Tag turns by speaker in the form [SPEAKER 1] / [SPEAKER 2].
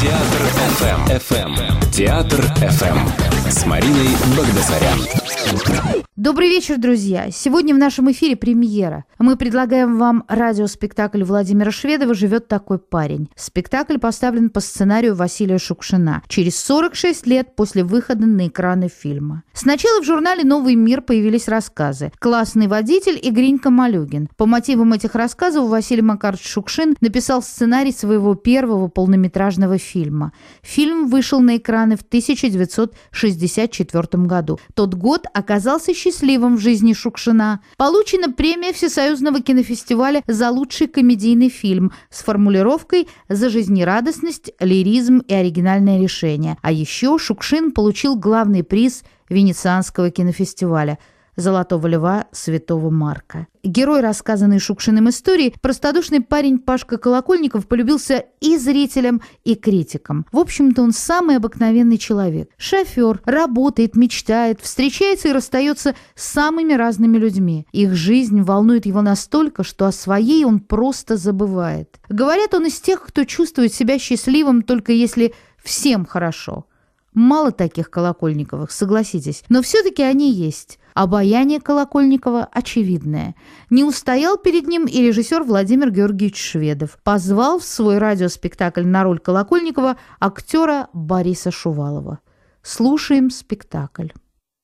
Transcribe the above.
[SPEAKER 1] Театр FM. FM. Театр FM. С Мариной Багдасарян.
[SPEAKER 2] Добрый вечер, друзья! Сегодня в нашем эфире премьера. Мы предлагаем вам радиоспектакль Владимира Шведова «Живет такой парень». Спектакль поставлен по сценарию Василия Шукшина через 46 лет после выхода на экраны фильма. Сначала в журнале «Новый мир» появились рассказы «Классный водитель» и «Гринька Малюгин». По мотивам этих рассказов Василий Макарович Шукшин написал сценарий своего первого полнометражного фильма. Фильм вышел на экраны в 1964 году. Тот год оказался счастливым в жизни Шукшина. Получена премия Всесоюзного кинофестиваля за лучший комедийный фильм с формулировкой «За жизнерадостность, лиризм и оригинальное решение». А еще Шукшин получил главный приз Венецианского кинофестиваля – «Золотого льва» святого Марка. Герой рассказанной Шукшиным истории, простодушный парень Пашка Колокольников полюбился и зрителям, и критикам. В общем-то, он самый обыкновенный человек. Шофер, работает, мечтает, встречается и расстается с самыми разными людьми. Их жизнь волнует его настолько, что о своей он просто забывает. Говорят, он из тех, кто чувствует себя счастливым только если всем хорошо. Мало таких Колокольниковых, согласитесь, но все-таки они есть. Обаяние Колокольникова очевидное. Не устоял перед ним и режиссер Владимир Георгиевич Шведов. Позвал в свой радиоспектакль на роль Колокольникова актера Бориса Шувалова. Слушаем спектакль.